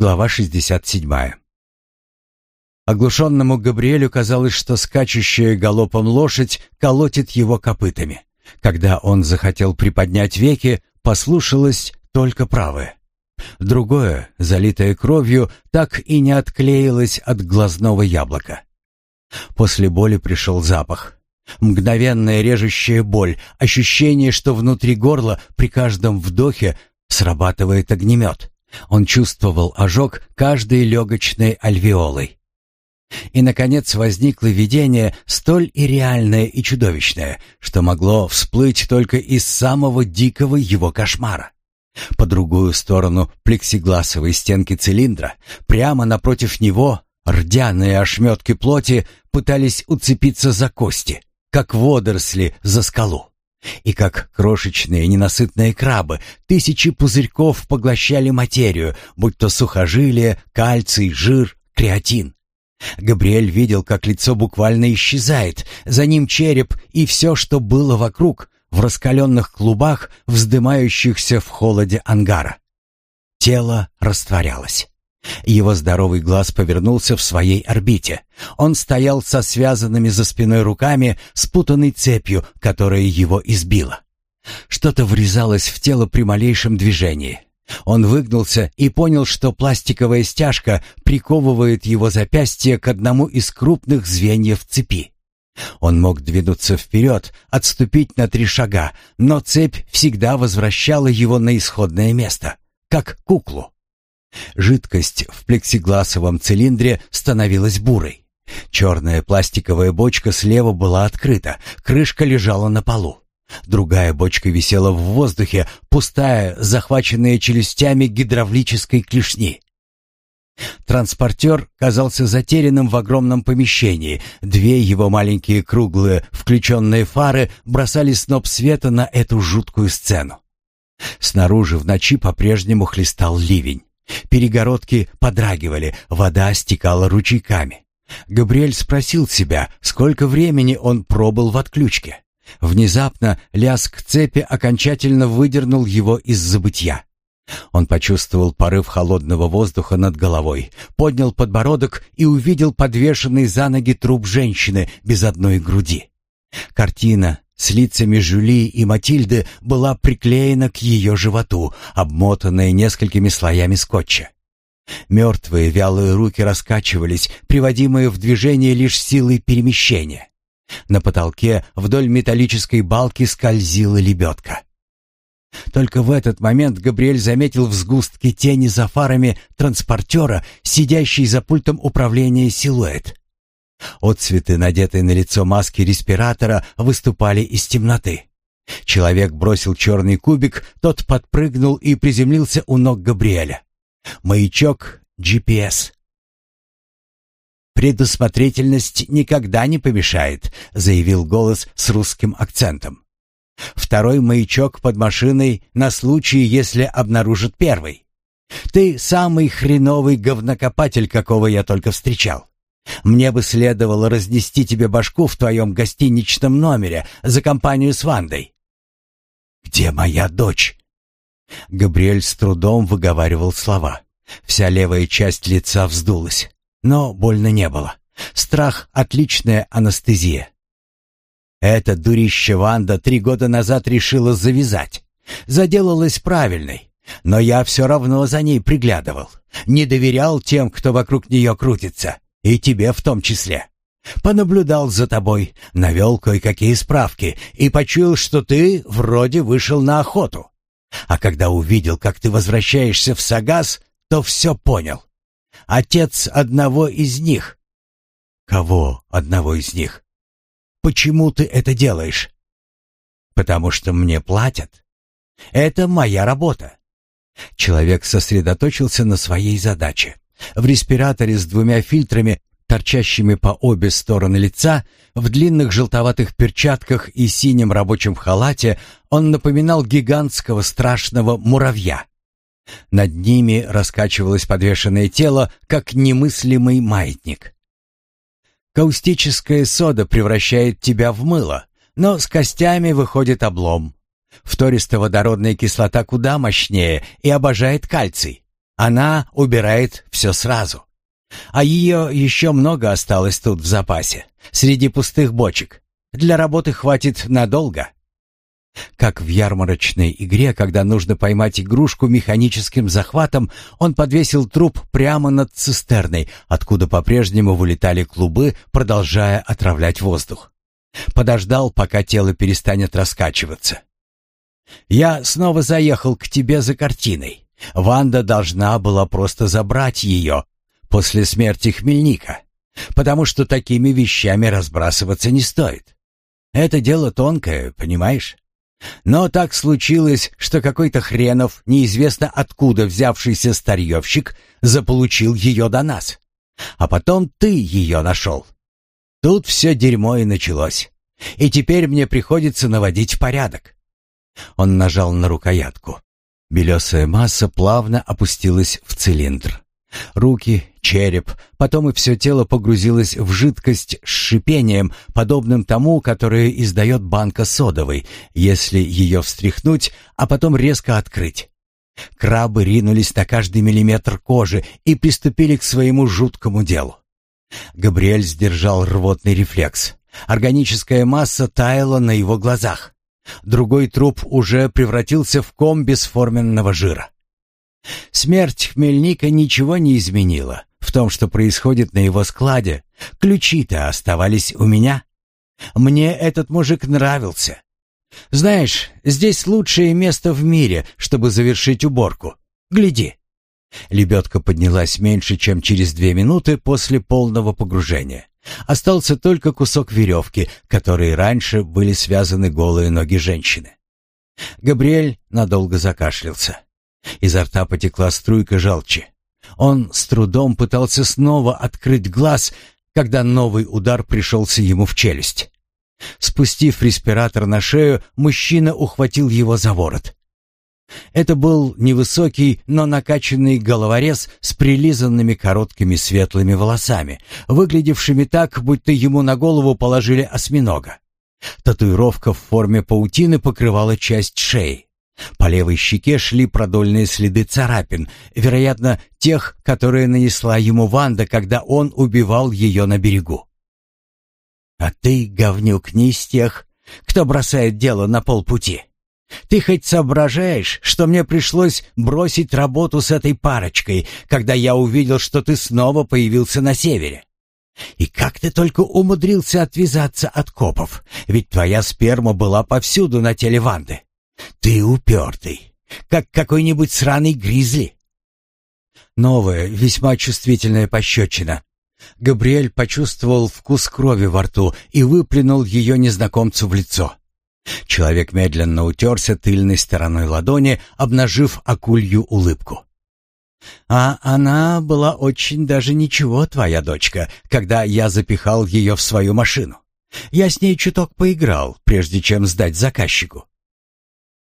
Глава 67. Оглушенному Габриэлю казалось, что скачущая галопом лошадь колотит его копытами. Когда он захотел приподнять веки, послушалось только правое. Другое, залитое кровью, так и не отклеилось от глазного яблока. После боли пришел запах. Мгновенная режущая боль, ощущение, что внутри горла при каждом вдохе срабатывает огнемет. Он чувствовал ожог каждой легочной альвеолой. И, наконец, возникло видение, столь и реальное, и чудовищное, что могло всплыть только из самого дикого его кошмара. По другую сторону плексигласовой стенки цилиндра, прямо напротив него, рдяные ошметки плоти пытались уцепиться за кости, как водоросли за скалу. И как крошечные ненасытные крабы, тысячи пузырьков поглощали материю, будь то сухожилия, кальций, жир, креатин. Габриэль видел, как лицо буквально исчезает, за ним череп и все, что было вокруг, в раскаленных клубах, вздымающихся в холоде ангара. Тело растворялось. Его здоровый глаз повернулся в своей орбите. Он стоял со связанными за спиной руками, спутанной цепью, которая его избила. Что-то врезалось в тело при малейшем движении. Он выгнулся и понял, что пластиковая стяжка приковывает его запястье к одному из крупных звеньев цепи. Он мог двинуться вперед, отступить на три шага, но цепь всегда возвращала его на исходное место, как куклу. Жидкость в плексигласовом цилиндре становилась бурой. Черная пластиковая бочка слева была открыта, крышка лежала на полу. Другая бочка висела в воздухе, пустая, захваченная челюстями гидравлической клешни. Транспортер казался затерянным в огромном помещении. Две его маленькие круглые включенные фары бросали сноп света на эту жуткую сцену. Снаружи в ночи по-прежнему хлестал ливень. Перегородки подрагивали, вода стекала ручейками. Габриэль спросил себя, сколько времени он пробыл в отключке. Внезапно лязг цепи окончательно выдернул его из забытья. Он почувствовал порыв холодного воздуха над головой, поднял подбородок и увидел подвешенный за ноги труп женщины без одной груди. Картина, с лицами Жюли и Матильды была приклеена к ее животу, обмотанная несколькими слоями скотча. Мертвые вялые руки раскачивались, приводимые в движение лишь силой перемещения. На потолке вдоль металлической балки скользила лебедка. Только в этот момент Габриэль заметил в сгустке тени за фарами транспортера, сидящий за пультом управления силуэт. Отцветы, надетые на лицо маски респиратора, выступали из темноты. Человек бросил черный кубик, тот подпрыгнул и приземлился у ног Габриэля. Маячок GPS. «Предусмотрительность никогда не помешает», — заявил голос с русским акцентом. «Второй маячок под машиной на случай, если обнаружат первый. Ты самый хреновый говнокопатель, какого я только встречал. Мне бы следовало разнести тебе башку в твоем гостиничном номере за компанию с Вандой». «Где моя дочь?» Габриэль с трудом выговаривал слова. Вся левая часть лица вздулась, но больно не было. Страх — отличная анестезия. Это дурище Ванда три года назад решила завязать. Заделалась правильной, но я все равно за ней приглядывал. Не доверял тем, кто вокруг нее крутится. И тебе в том числе. Понаблюдал за тобой, навел кое-какие справки и почуял, что ты вроде вышел на охоту. А когда увидел, как ты возвращаешься в Сагаз, то все понял. Отец одного из них. Кого одного из них? Почему ты это делаешь? Потому что мне платят. Это моя работа. Человек сосредоточился на своей задаче. В респираторе с двумя фильтрами, торчащими по обе стороны лица, в длинных желтоватых перчатках и синем рабочем халате он напоминал гигантского страшного муравья. Над ними раскачивалось подвешенное тело, как немыслимый маятник. Каустическая сода превращает тебя в мыло, но с костями выходит облом. Фтористоводородная кислота куда мощнее и обожает кальций. Она убирает все сразу. А ее еще много осталось тут в запасе, среди пустых бочек. Для работы хватит надолго. Как в ярмарочной игре, когда нужно поймать игрушку механическим захватом, он подвесил труп прямо над цистерной, откуда по-прежнему вылетали клубы, продолжая отравлять воздух. Подождал, пока тело перестанет раскачиваться. «Я снова заехал к тебе за картиной. Ванда должна была просто забрать ее после смерти Хмельника, потому что такими вещами разбрасываться не стоит. Это дело тонкое, понимаешь? Но так случилось, что какой-то хренов, неизвестно откуда взявшийся старьевщик, заполучил ее до нас. А потом ты ее нашел. Тут все дерьмо и началось. И теперь мне приходится наводить порядок. Он нажал на рукоятку. Белесая масса плавно опустилась в цилиндр. Руки, череп, потом и все тело погрузилось в жидкость с шипением, подобным тому, которое издает банка содовой, если ее встряхнуть, а потом резко открыть. Крабы ринулись на каждый миллиметр кожи и приступили к своему жуткому делу. Габриэль сдержал рвотный рефлекс. Органическая масса таяла на его глазах. Другой труп уже превратился в ком бесформенного жира. Смерть Хмельника ничего не изменила в том, что происходит на его складе. Ключи-то оставались у меня. Мне этот мужик нравился. Знаешь, здесь лучшее место в мире, чтобы завершить уборку. Гляди. Лебедка поднялась меньше, чем через две минуты после полного погружения. Остался только кусок веревки, которой раньше были связаны голые ноги женщины. Габриэль надолго закашлялся. Изо рта потекла струйка жалчи. Он с трудом пытался снова открыть глаз, когда новый удар пришелся ему в челюсть. Спустив респиратор на шею, мужчина ухватил его за ворот. Это был невысокий, но накачанный головорез с прилизанными короткими светлыми волосами, выглядевшими так, будто ему на голову положили осьминога. Татуировка в форме паутины покрывала часть шеи. По левой щеке шли продольные следы царапин, вероятно, тех, которые нанесла ему Ванда, когда он убивал ее на берегу. «А ты, говнюк, не из тех, кто бросает дело на полпути», ты хоть соображаешь, что мне пришлось бросить работу с этой парочкой, когда я увидел, что ты снова появился на севере? И как ты только умудрился отвязаться от копов, ведь твоя сперма была повсюду на теле Ванды. Ты упертый, как какой-нибудь сраный гризли. Новая, весьма чувствительная пощечина. Габриэль почувствовал вкус крови во рту и выплюнул ее незнакомцу в лицо. Человек медленно утерся тыльной стороной ладони, обнажив акулью улыбку. «А она была очень даже ничего, твоя дочка, когда я запихал ее в свою машину. Я с ней чуток поиграл, прежде чем сдать заказчику».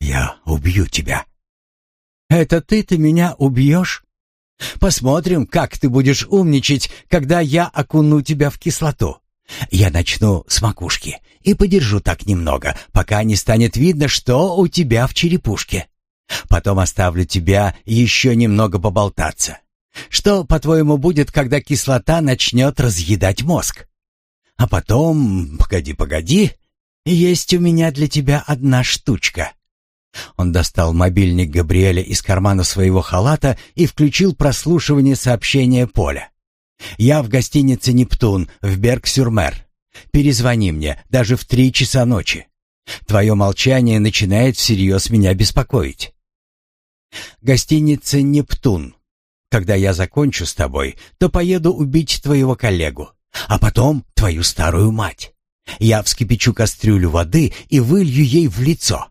«Я убью тебя». «Это ты-то меня убьешь? Посмотрим, как ты будешь умничать, когда я окуну тебя в кислоту». Я начну с макушки и подержу так немного, пока не станет видно, что у тебя в черепушке. Потом оставлю тебя еще немного поболтаться. Что, по-твоему, будет, когда кислота начнет разъедать мозг? А потом, погоди, погоди, есть у меня для тебя одна штучка. Он достал мобильник Габриэля из кармана своего халата и включил прослушивание сообщения Поля. Я в гостинице «Нептун» в Берг-Сюрмер. Перезвони мне, даже в три часа ночи. Твое молчание начинает всерьез меня беспокоить. Гостиница «Нептун». Когда я закончу с тобой, то поеду убить твоего коллегу, а потом твою старую мать. Я вскипячу кастрюлю воды и вылью ей в лицо,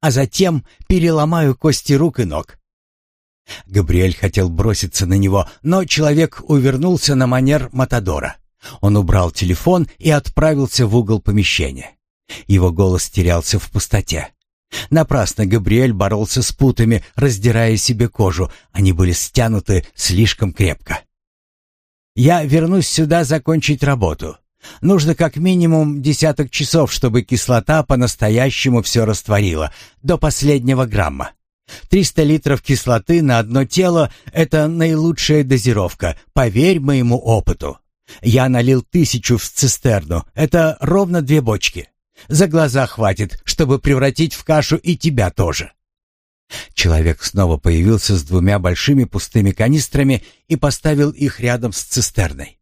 а затем переломаю кости рук и ног. Габриэль хотел броситься на него, но человек увернулся на манер Матадора. Он убрал телефон и отправился в угол помещения. Его голос терялся в пустоте. Напрасно Габриэль боролся с путами, раздирая себе кожу. Они были стянуты слишком крепко. «Я вернусь сюда закончить работу. Нужно как минимум десяток часов, чтобы кислота по-настоящему все растворила, до последнего грамма. 300 литров кислоты на одно тело – это наилучшая дозировка, поверь моему опыту. Я налил тысячу в цистерну, это ровно две бочки. За глаза хватит, чтобы превратить в кашу и тебя тоже. Человек снова появился с двумя большими пустыми канистрами и поставил их рядом с цистерной.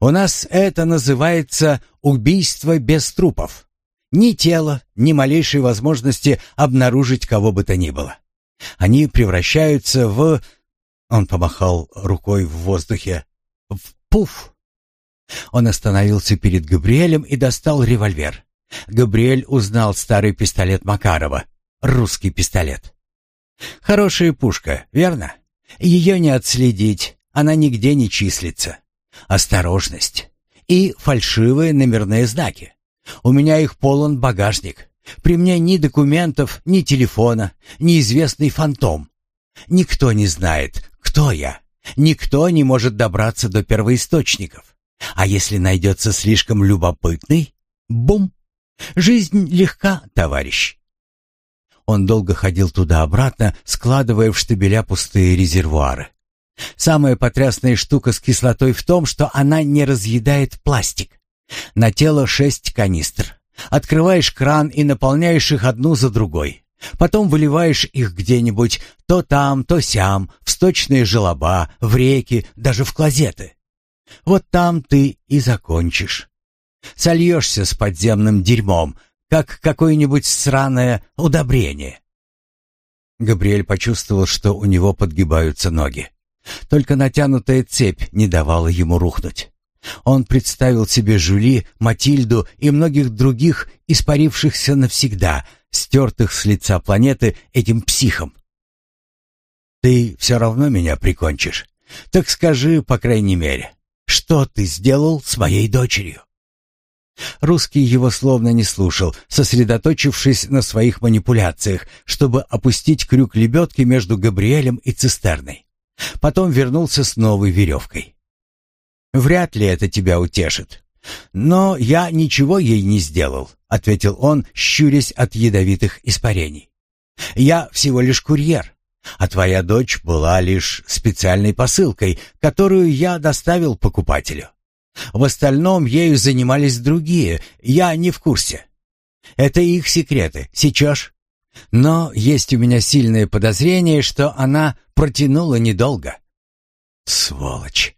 «У нас это называется убийство без трупов», ни тела, ни малейшей возможности обнаружить кого бы то ни было. Они превращаются в... Он помахал рукой в воздухе. В пуф. Он остановился перед Габриэлем и достал револьвер. Габриэль узнал старый пистолет Макарова. Русский пистолет. Хорошая пушка, верно? Ее не отследить, она нигде не числится. Осторожность. И фальшивые номерные знаки. У меня их полон багажник. При мне ни документов, ни телефона, ни известный фантом. Никто не знает, кто я. Никто не может добраться до первоисточников. А если найдется слишком любопытный, бум! Жизнь легка, товарищ. Он долго ходил туда-обратно, складывая в штабеля пустые резервуары. Самая потрясная штука с кислотой в том, что она не разъедает пластик. На тело шесть канистр. Открываешь кран и наполняешь их одну за другой. Потом выливаешь их где-нибудь, то там, то сям, в сточные желоба, в реки, даже в клозеты. Вот там ты и закончишь. Сольешься с подземным дерьмом, как какое-нибудь сраное удобрение. Габриэль почувствовал, что у него подгибаются ноги. Только натянутая цепь не давала ему рухнуть. Он представил себе Жюли, Матильду и многих других, испарившихся навсегда, стертых с лица планеты этим психом. «Ты все равно меня прикончишь. Так скажи, по крайней мере, что ты сделал с моей дочерью?» Русский его словно не слушал, сосредоточившись на своих манипуляциях, чтобы опустить крюк лебедки между Габриэлем и цистерной. Потом вернулся с новой веревкой. Вряд ли это тебя утешит. Но я ничего ей не сделал, ответил он, щурясь от ядовитых испарений. Я всего лишь курьер, а твоя дочь была лишь специальной посылкой, которую я доставил покупателю. В остальном ею занимались другие, я не в курсе. Это их секреты, сейчас. Но есть у меня сильное подозрение, что она протянула недолго. Сволочь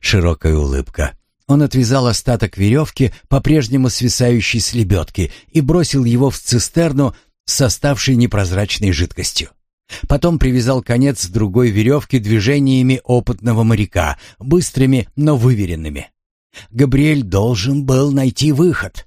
широкая улыбка. Он отвязал остаток веревки, по-прежнему свисающей с лебедки, и бросил его в цистерну с оставшей непрозрачной жидкостью. Потом привязал конец другой веревки движениями опытного моряка, быстрыми, но выверенными. Габриэль должен был найти выход.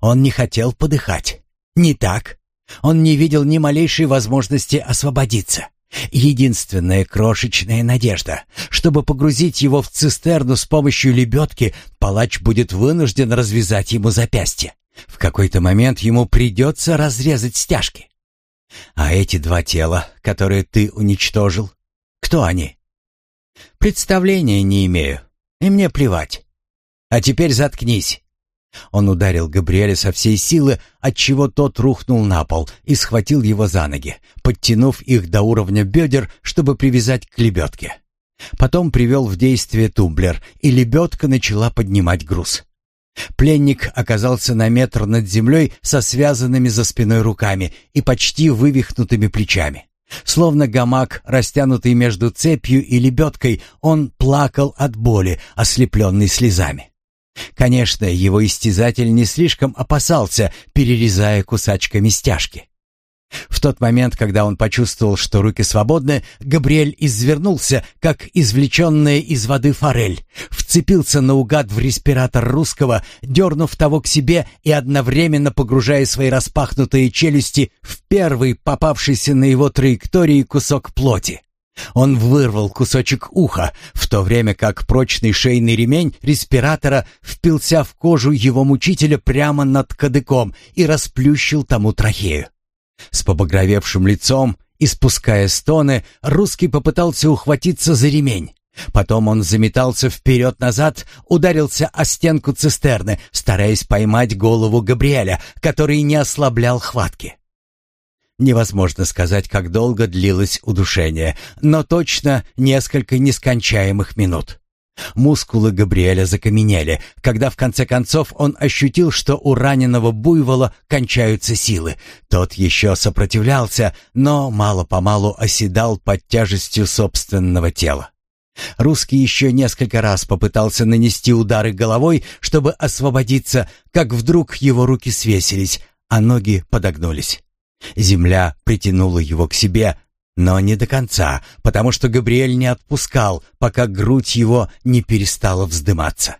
Он не хотел подыхать. Не так. Он не видел ни малейшей возможности освободиться. Единственная крошечная надежда. Чтобы погрузить его в цистерну с помощью лебедки, палач будет вынужден развязать ему запястье. В какой-то момент ему придется разрезать стяжки. А эти два тела, которые ты уничтожил, кто они? Представления не имею, и мне плевать. А теперь заткнись. Он ударил Габриэля со всей силы, отчего тот рухнул на пол и схватил его за ноги, подтянув их до уровня бедер, чтобы привязать к лебедке. Потом привел в действие тумблер, и лебедка начала поднимать груз. Пленник оказался на метр над землей со связанными за спиной руками и почти вывихнутыми плечами. Словно гамак, растянутый между цепью и лебедкой, он плакал от боли, ослепленный слезами. Конечно, его истязатель не слишком опасался, перерезая кусачками стяжки. В тот момент, когда он почувствовал, что руки свободны, Габриэль извернулся, как извлеченная из воды форель, вцепился наугад в респиратор русского, дернув того к себе и одновременно погружая свои распахнутые челюсти в первый попавшийся на его траектории кусок плоти. Он вырвал кусочек уха, в то время как прочный шейный ремень респиратора впился в кожу его мучителя прямо над кадыком и расплющил тому трахею. С побагровевшим лицом, испуская стоны, русский попытался ухватиться за ремень. Потом он заметался вперед-назад, ударился о стенку цистерны, стараясь поймать голову Габриэля, который не ослаблял хватки. Невозможно сказать, как долго длилось удушение, но точно несколько нескончаемых минут. Мускулы Габриэля закаменели, когда в конце концов он ощутил, что у раненого буйвола кончаются силы. Тот еще сопротивлялся, но мало-помалу оседал под тяжестью собственного тела. Русский еще несколько раз попытался нанести удары головой, чтобы освободиться, как вдруг его руки свесились, а ноги подогнулись. Земля притянула его к себе, но не до конца, потому что Габриэль не отпускал, пока грудь его не перестала вздыматься.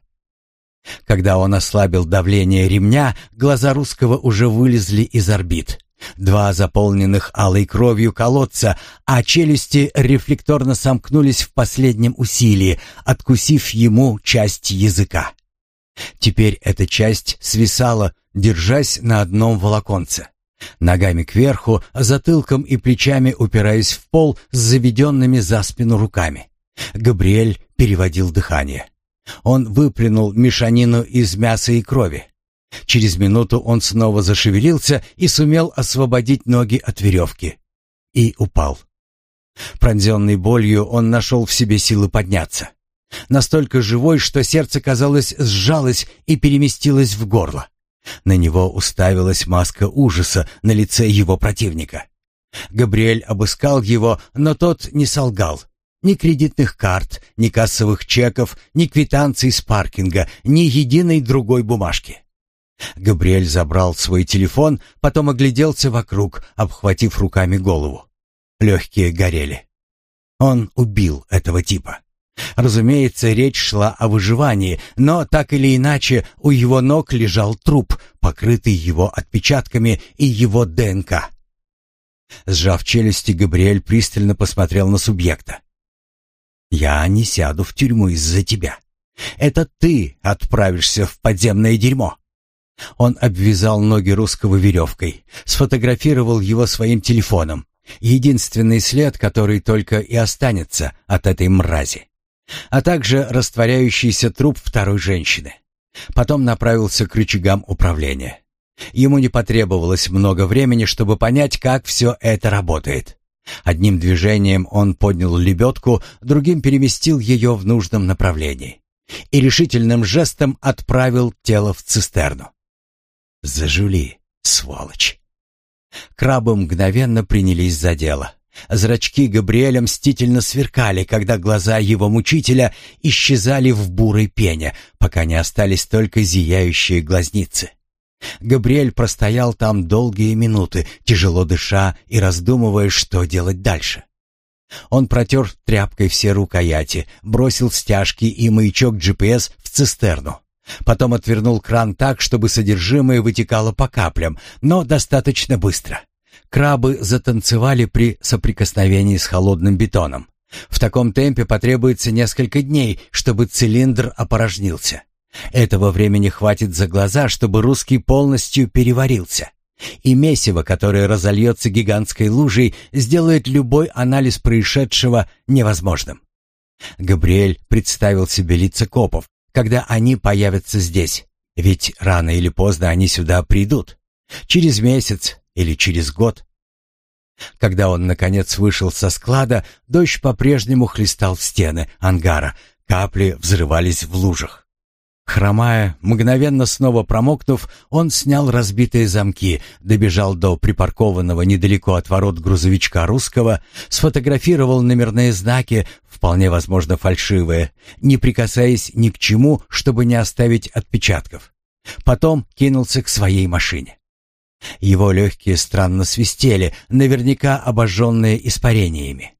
Когда он ослабил давление ремня, глаза русского уже вылезли из орбит. Два заполненных алой кровью колодца, а челюсти рефлекторно сомкнулись в последнем усилии, откусив ему часть языка. Теперь эта часть свисала, держась на одном волоконце ногами кверху, затылком и плечами упираясь в пол с заведенными за спину руками. Габриэль переводил дыхание. Он выплюнул мешанину из мяса и крови. Через минуту он снова зашевелился и сумел освободить ноги от веревки. И упал. Пронзенный болью, он нашел в себе силы подняться. Настолько живой, что сердце, казалось, сжалось и переместилось в горло. На него уставилась маска ужаса на лице его противника. Габриэль обыскал его, но тот не солгал. Ни кредитных карт, ни кассовых чеков, ни квитанций с паркинга, ни единой другой бумажки. Габриэль забрал свой телефон, потом огляделся вокруг, обхватив руками голову. Легкие горели. Он убил этого типа. Разумеется, речь шла о выживании, но так или иначе у его ног лежал труп, покрытый его отпечатками и его ДНК. Сжав челюсти, Габриэль пристально посмотрел на субъекта. «Я не сяду в тюрьму из-за тебя. Это ты отправишься в подземное дерьмо». Он обвязал ноги русского веревкой, сфотографировал его своим телефоном. Единственный след, который только и останется от этой мрази а также растворяющийся труп второй женщины. Потом направился к рычагам управления. Ему не потребовалось много времени, чтобы понять, как все это работает. Одним движением он поднял лебедку, другим переместил ее в нужном направлении и решительным жестом отправил тело в цистерну. «Зажули, сволочь!» Крабы мгновенно принялись за дело. Зрачки Габриэля мстительно сверкали, когда глаза его мучителя исчезали в бурой пене, пока не остались только зияющие глазницы. Габриэль простоял там долгие минуты, тяжело дыша и раздумывая, что делать дальше. Он протер тряпкой все рукояти, бросил стяжки и маячок GPS в цистерну. Потом отвернул кран так, чтобы содержимое вытекало по каплям, но достаточно быстро. Крабы затанцевали при соприкосновении с холодным бетоном. В таком темпе потребуется несколько дней, чтобы цилиндр опорожнился. Этого времени хватит за глаза, чтобы русский полностью переварился. И месиво, которое разольется гигантской лужей, сделает любой анализ происшедшего невозможным. Габриэль представил себе лица копов, когда они появятся здесь, ведь рано или поздно они сюда придут. Через месяц, или через год. Когда он, наконец, вышел со склада, дождь по-прежнему хлестал в стены ангара, капли взрывались в лужах. Хромая, мгновенно снова промокнув, он снял разбитые замки, добежал до припаркованного недалеко от ворот грузовичка русского, сфотографировал номерные знаки, вполне возможно фальшивые, не прикасаясь ни к чему, чтобы не оставить отпечатков. Потом кинулся к своей машине. Его легкие странно свистели, наверняка обожженные испарениями.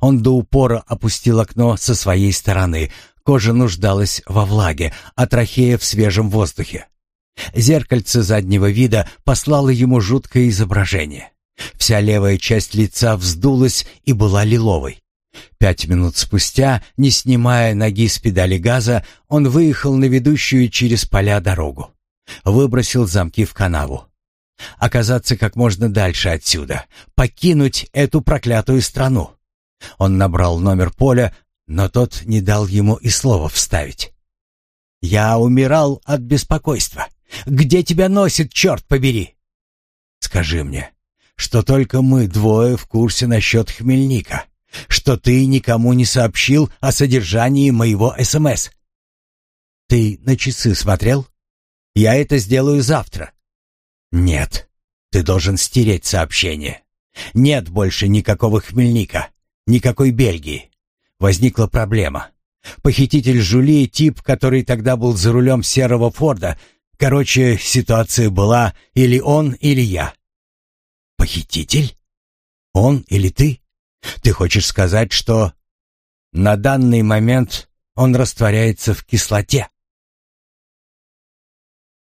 Он до упора опустил окно со своей стороны. Кожа нуждалась во влаге, а трахея в свежем воздухе. Зеркальце заднего вида послало ему жуткое изображение. Вся левая часть лица вздулась и была лиловой. Пять минут спустя, не снимая ноги с педали газа, он выехал на ведущую через поля дорогу. Выбросил замки в канаву. Оказаться как можно дальше отсюда, покинуть эту проклятую страну. Он набрал номер Поля, но тот не дал ему и слова вставить. «Я умирал от беспокойства. Где тебя носит, черт побери?» «Скажи мне, что только мы двое в курсе насчет Хмельника, что ты никому не сообщил о содержании моего СМС». «Ты на часы смотрел? Я это сделаю завтра. Нет. Ты должен стереть сообщение. Нет больше никакого Хмельника, никакой Бельгии. Возникла проблема. Похититель Жули, тип, который тогда был за рулем серого Форда. Короче, ситуация была или он, или я. Похититель? Он или ты? Ты хочешь сказать, что на данный момент он растворяется в кислоте?